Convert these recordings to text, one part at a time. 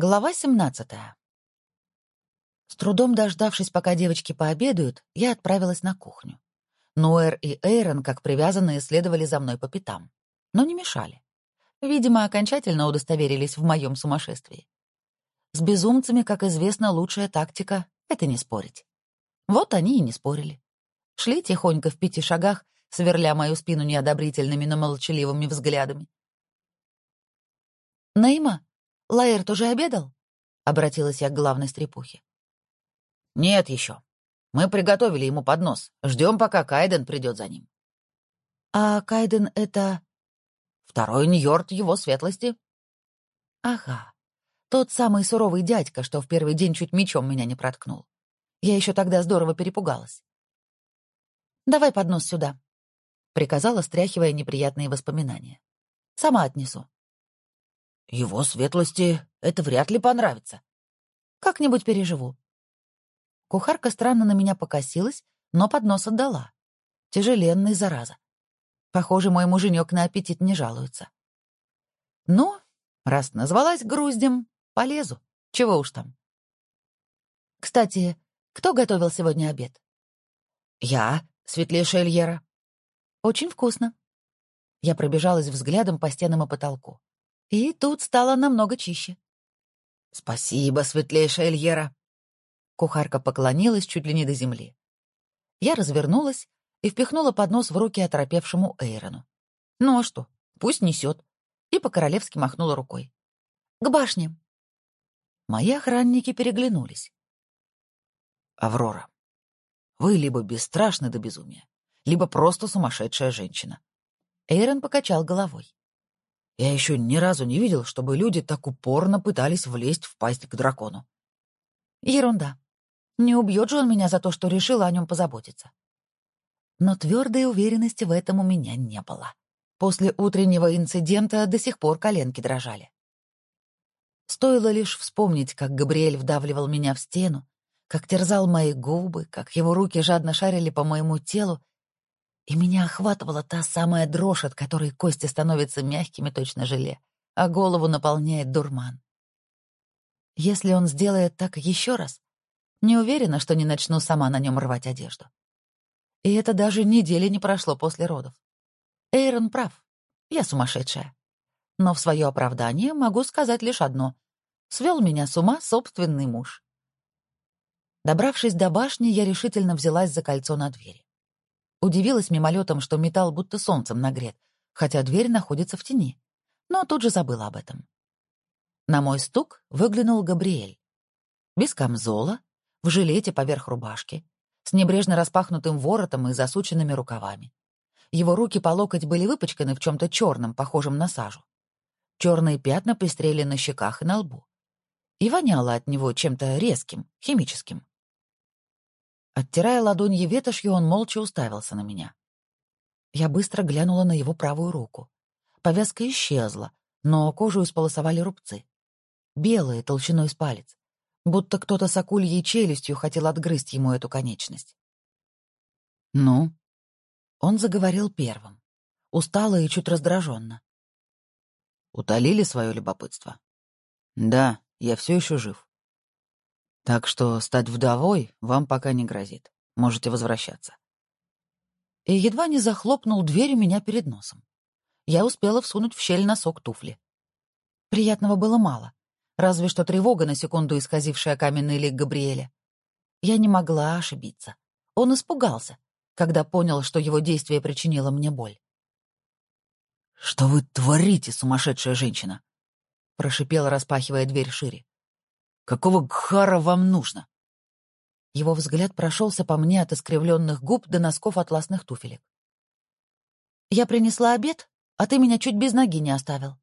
Глава 17. С трудом дождавшись, пока девочки пообедают, я отправилась на кухню. Нуэр и Эйрон, как привязанные, следовали за мной по пятам, но не мешали. Видимо, окончательно удостоверились в моем сумасшествии. С безумцами, как известно, лучшая тактика — это не спорить. Вот они и не спорили. Шли тихонько в пяти шагах, сверля мою спину неодобрительными, но молчаливыми взглядами. «Наима, Лаэрт уже обедал?» — обратилась я к главной стрепухе. «Нет еще. Мы приготовили ему поднос. Ждем, пока Кайден придет за ним». «А Кайден — это...» «Второй Ньорд его светлости». «Ага. Тот самый суровый дядька, что в первый день чуть мечом меня не проткнул. Я еще тогда здорово перепугалась. «Давай поднос сюда», — приказала, стряхивая неприятные воспоминания. «Сама отнесу». Его светлости это вряд ли понравится. Как-нибудь переживу. Кухарка странно на меня покосилась, но поднос отдала. Тяжеленный, зараза. Похоже, мой муженек на аппетит не жалуется. Ну, раз назвалась груздем, полезу. Чего уж там. Кстати, кто готовил сегодня обед? Я, светлейшая Эльера. Очень вкусно. Я пробежалась взглядом по стенам и потолку. И тут стало намного чище. «Спасибо, светлейшая Эльера!» Кухарка поклонилась чуть ли не до земли. Я развернулась и впихнула поднос в руки оторопевшему Эйрону. «Ну а что? Пусть несет!» И по-королевски махнула рукой. «К башне!» Мои охранники переглянулись. «Аврора, вы либо бесстрашны до безумия, либо просто сумасшедшая женщина». Эйрон покачал головой. Я еще ни разу не видел, чтобы люди так упорно пытались влезть в пасть к дракону. Ерунда. Не убьет же он меня за то, что решила о нем позаботиться. Но твердой уверенности в этом у меня не было. После утреннего инцидента до сих пор коленки дрожали. Стоило лишь вспомнить, как Габриэль вдавливал меня в стену, как терзал мои губы, как его руки жадно шарили по моему телу, и меня охватывала та самая дрожь, от которой кости становятся мягкими, точно желе, а голову наполняет дурман. Если он сделает так еще раз, не уверена, что не начну сама на нем рвать одежду. И это даже недели не прошло после родов. Эйрон прав, я сумасшедшая. Но в свое оправдание могу сказать лишь одно — свел меня с ума собственный муж. Добравшись до башни, я решительно взялась за кольцо на двери. Удивилась мимолетом, что металл будто солнцем нагрет, хотя дверь находится в тени. Но тут же забыла об этом. На мой стук выглянул Габриэль. Без камзола, в жилете поверх рубашки, с небрежно распахнутым воротом и засученными рукавами. Его руки по локоть были выпачканы в чем-то черном, похожем на сажу. Черные пятна пестрели на щеках и на лбу. И воняло от него чем-то резким, химическим. Оттирая ладонью ветошью, он молча уставился на меня. Я быстро глянула на его правую руку. Повязка исчезла, но кожу исполосовали рубцы. Белые, толщиной с палец. Будто кто-то с акульей челюстью хотел отгрызть ему эту конечность. «Ну?» Он заговорил первым. Устало и чуть раздраженно. «Утолили свое любопытство?» «Да, я все еще жив. Так что стать вдовой вам пока не грозит. Можете возвращаться. И едва не захлопнул дверь у меня перед носом. Я успела всунуть в щель носок туфли. Приятного было мало, разве что тревога, на секунду исказившая каменный лик Габриэля. Я не могла ошибиться. Он испугался, когда понял, что его действие причинило мне боль. «Что вы творите, сумасшедшая женщина?» — прошипел, распахивая дверь шире. Какого гхара вам нужно?» Его взгляд прошелся по мне от искривленных губ до носков атласных туфелек. «Я принесла обед, а ты меня чуть без ноги не оставил».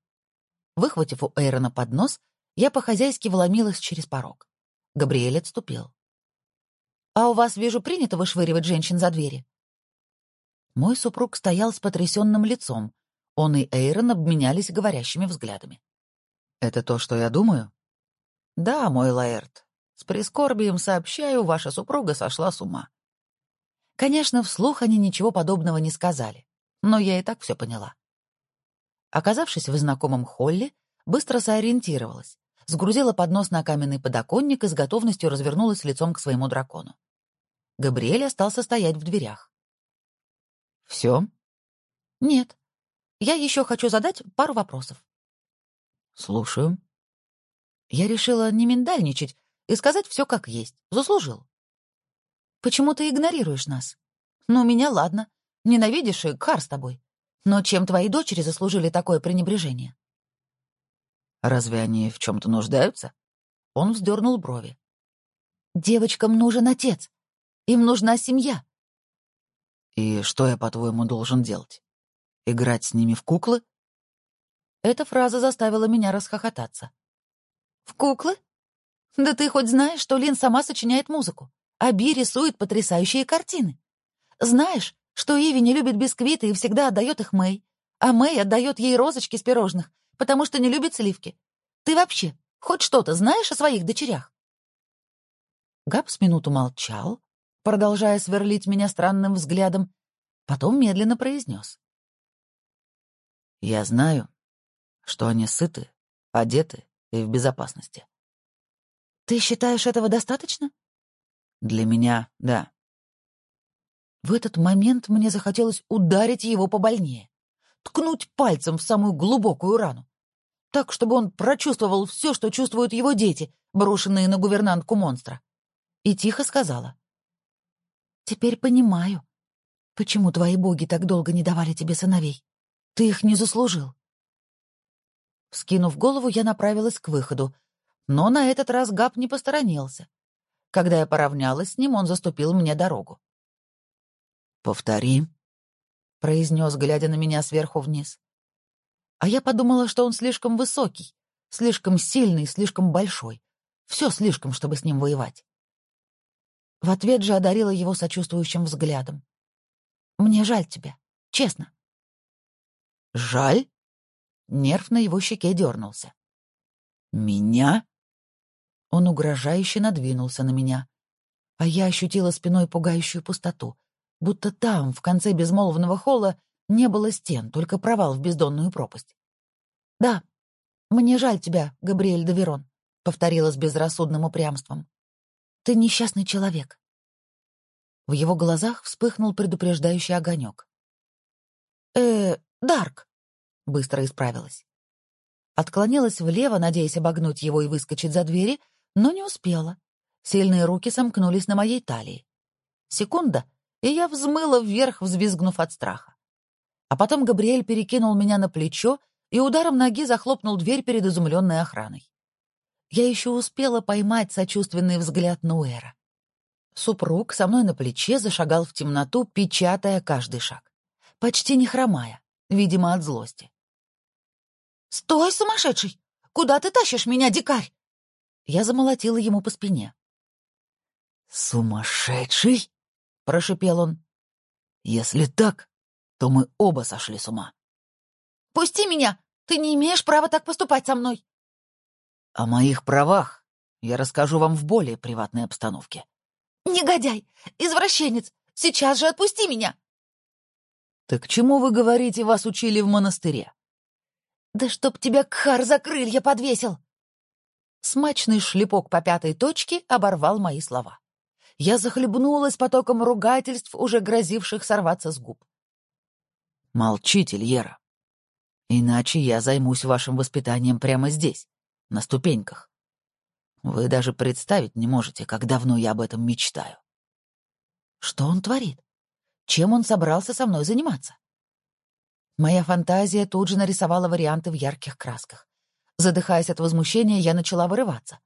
Выхватив у Эйрона поднос, я по-хозяйски вломилась через порог. Габриэль отступил. «А у вас, вижу, принято вышвыривать женщин за двери?» Мой супруг стоял с потрясенным лицом. Он и Эйрон обменялись говорящими взглядами. «Это то, что я думаю?» «Да, мой Лаэрт, с прискорбием сообщаю, ваша супруга сошла с ума». Конечно, вслух они ничего подобного не сказали, но я и так все поняла. Оказавшись в знакомом холле, быстро сориентировалась, сгрузила поднос на каменный подоконник и с готовностью развернулась лицом к своему дракону. Габриэль остался стоять в дверях. «Все?» «Нет. Я еще хочу задать пару вопросов». «Слушаю». Я решила не миндальничать и сказать все как есть. Заслужил. «Почему ты игнорируешь нас? Ну, меня ладно. Ненавидишь и кар с тобой. Но чем твои дочери заслужили такое пренебрежение?» «Разве они в чем-то нуждаются?» Он вздернул брови. «Девочкам нужен отец. Им нужна семья. И что я, по-твоему, должен делать? Играть с ними в куклы? Эта фраза заставила меня расхохотаться. В куклы? Да ты хоть знаешь, что Лин сама сочиняет музыку, а Би рисует потрясающие картины. Знаешь, что Иви не любит бисквиты и всегда отдает их Мэй, а Мэй отдает ей розочки с пирожных, потому что не любит сливки. Ты вообще хоть что-то знаешь о своих дочерях? Габ с минуту молчал, продолжая сверлить меня странным взглядом, потом медленно произнес. «Я знаю, что они сыты, одеты и в безопасности». «Ты считаешь этого достаточно?» «Для меня — да». В этот момент мне захотелось ударить его побольнее, ткнуть пальцем в самую глубокую рану, так, чтобы он прочувствовал все, что чувствуют его дети, брошенные на гувернантку монстра. И тихо сказала. Теперь понимаю, почему твои боги так долго не давали тебе сыновей. Ты их не заслужил. Скинув голову, я направилась к выходу, но на этот раз Габ не посторонился. Когда я поравнялась с ним, он заступил мне дорогу. «Повтори», — произнес, глядя на меня сверху вниз. А я подумала, что он слишком высокий, слишком сильный, слишком большой. Все слишком, чтобы с ним воевать. В ответ же одарила его сочувствующим взглядом. «Мне жаль тебя, честно». «Жаль?» Нерв на его щеке дернулся. «Меня?» Он угрожающе надвинулся на меня, а я ощутила спиной пугающую пустоту, будто там, в конце безмолвного холла, не было стен, только провал в бездонную пропасть. «Да, мне жаль тебя, Габриэль Даверон», — повторила с безрассудным упрямством. Ты несчастный человек. В его глазах вспыхнул предупреждающий огонек. э Дарк!» — быстро исправилась. Отклонилась влево, надеясь обогнуть его и выскочить за двери, но не успела. Сильные руки сомкнулись на моей талии. Секунда, и я взмыла вверх, взвизгнув от страха. А потом Габриэль перекинул меня на плечо и ударом ноги захлопнул дверь перед изумленной охраной я еще успела поймать сочувственный взгляд Нуэра. Супруг со мной на плече зашагал в темноту, печатая каждый шаг. Почти не хромая, видимо, от злости. «Стой, сумасшедший! Куда ты тащишь меня, дикарь?» Я замолотила ему по спине. «Сумасшедший?» — прошипел он. «Если так, то мы оба сошли с ума». «Пусти меня! Ты не имеешь права так поступать со мной!» О моих правах я расскажу вам в более приватной обстановке. Негодяй! Извращенец! Сейчас же отпусти меня! Так чему вы говорите, вас учили в монастыре? Да чтоб тебя Кхар за крылья подвесил! Смачный шлепок по пятой точке оборвал мои слова. Я захлебнулась потоком ругательств, уже грозивших сорваться с губ. Молчите, Льера. Иначе я займусь вашим воспитанием прямо здесь на ступеньках. Вы даже представить не можете, как давно я об этом мечтаю. Что он творит? Чем он собрался со мной заниматься? Моя фантазия тут же нарисовала варианты в ярких красках. Задыхаясь от возмущения, я начала вырываться.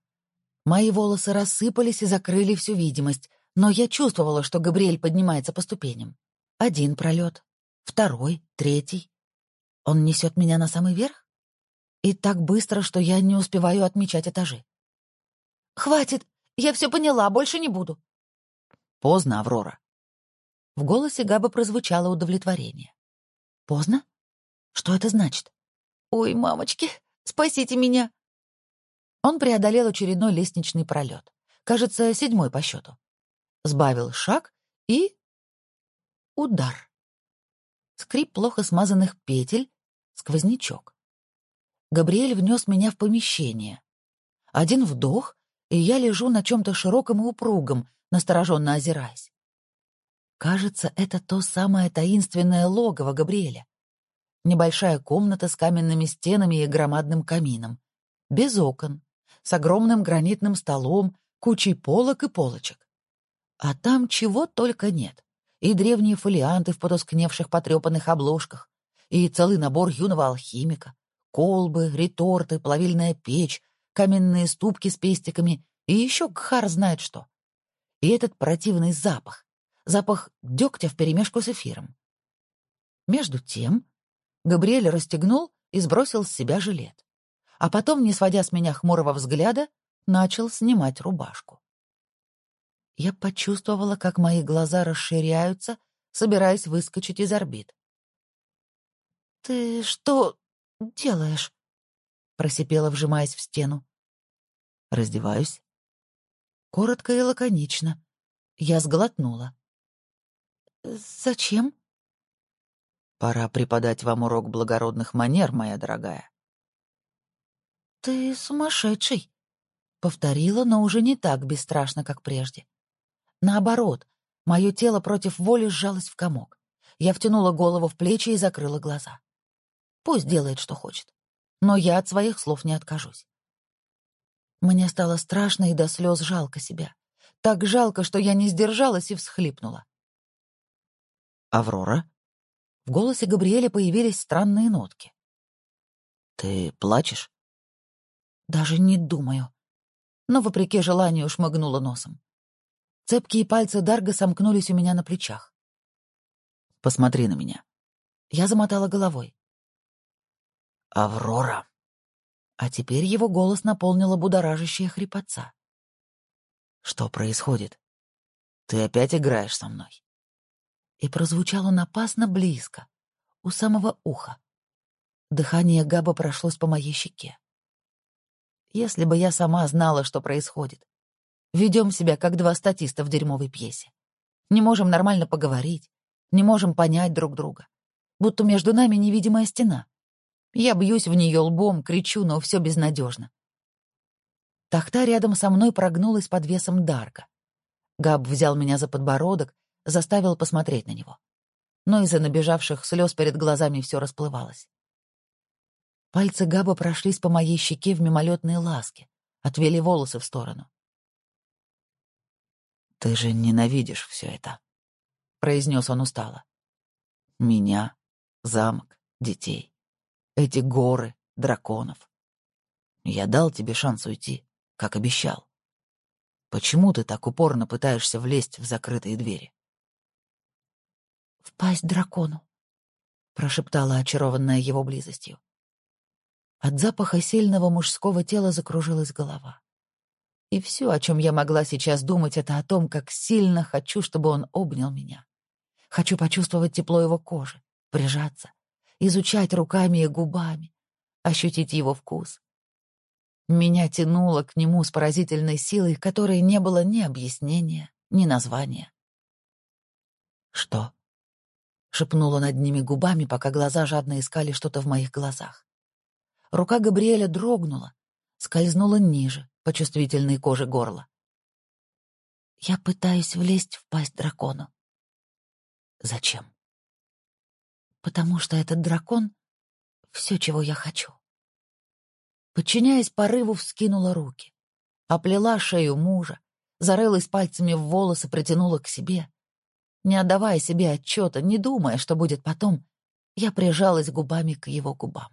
Мои волосы рассыпались и закрыли всю видимость, но я чувствовала, что Габриэль поднимается по ступеням. Один пролет, второй, третий. Он несет меня на самый верх? И так быстро, что я не успеваю отмечать этажи. «Хватит! Я все поняла, больше не буду!» «Поздно, Аврора!» В голосе Габа прозвучало удовлетворение. «Поздно? Что это значит?» «Ой, мамочки, спасите меня!» Он преодолел очередной лестничный пролет. Кажется, седьмой по счету. Сбавил шаг и... Удар. Скрип плохо смазанных петель, сквознячок. Габриэль внес меня в помещение. Один вдох, и я лежу на чем-то широком и упругом, настороженно озираясь. Кажется, это то самое таинственное логово Габриэля. Небольшая комната с каменными стенами и громадным камином. Без окон, с огромным гранитным столом, кучей полок и полочек. А там чего только нет. И древние фолианты в потускневших потрепанных обложках, и целый набор юного алхимика, колбы, реторты, плавильная печь, каменные ступки с пестиками и еще кхар знает что. И этот противный запах, запах дегтя вперемешку с эфиром. Между тем Габриэль расстегнул и сбросил с себя жилет, а потом, не сводя с меня хмурого взгляда, начал снимать рубашку. Я почувствовала, как мои глаза расширяются, собираясь выскочить из орбит. «Ты что делаешь?» — просипела, вжимаясь в стену. «Раздеваюсь». Коротко и лаконично. Я сглотнула. «Зачем?» «Пора преподать вам урок благородных манер, моя дорогая». «Ты сумасшедший», — повторила, но уже не так бесстрашно, как прежде. Наоборот, мое тело против воли сжалось в комок. Я втянула голову в плечи и закрыла глаза. Пусть делает, что хочет. Но я от своих слов не откажусь. Мне стало страшно и до слез жалко себя. Так жалко, что я не сдержалась и всхлипнула. «Аврора?» В голосе Габриэля появились странные нотки. «Ты плачешь?» «Даже не думаю». Но, вопреки желанию, шмыгнула носом. Цепкие пальцы Дарга сомкнулись у меня на плечах. «Посмотри на меня». Я замотала головой. «Аврора!» А теперь его голос наполнила будоражащая хрипотца. «Что происходит? Ты опять играешь со мной?» И прозвучал он опасно близко, у самого уха. Дыхание Габа прошлось по моей щеке. Если бы я сама знала, что происходит, Ведем себя, как два статиста в дерьмовой пьесе. Не можем нормально поговорить, не можем понять друг друга. Будто между нами невидимая стена. Я бьюсь в нее лбом, кричу, но все безнадежно. Тахта рядом со мной прогнулась под весом Дарка. Габ взял меня за подбородок, заставил посмотреть на него. Но из-за набежавших слез перед глазами все расплывалось. Пальцы Габа прошлись по моей щеке в мимолетной ласке, отвели волосы в сторону. «Ты же ненавидишь все это», — произнес он устало. «Меня, замок, детей, эти горы, драконов. Я дал тебе шанс уйти, как обещал. Почему ты так упорно пытаешься влезть в закрытые двери?» «Впасть дракону», — прошептала очарованная его близостью. От запаха сильного мужского тела закружилась голова. И все, о чем я могла сейчас думать, это о том, как сильно хочу, чтобы он обнял меня. Хочу почувствовать тепло его кожи, прижаться, изучать руками и губами, ощутить его вкус. Меня тянуло к нему с поразительной силой, которой не было ни объяснения, ни названия. «Что?» — шепнула над ними губами, пока глаза жадно искали что-то в моих глазах. Рука Габриэля дрогнула, скользнула ниже, по чувствительной коже горла. Я пытаюсь влезть в пасть дракону. Зачем? Потому что этот дракон — все, чего я хочу. Подчиняясь порыву, вскинула руки, оплела шею мужа, зарылась пальцами в волосы, притянула к себе. Не отдавая себе отчета, не думая, что будет потом, я прижалась губами к его губам.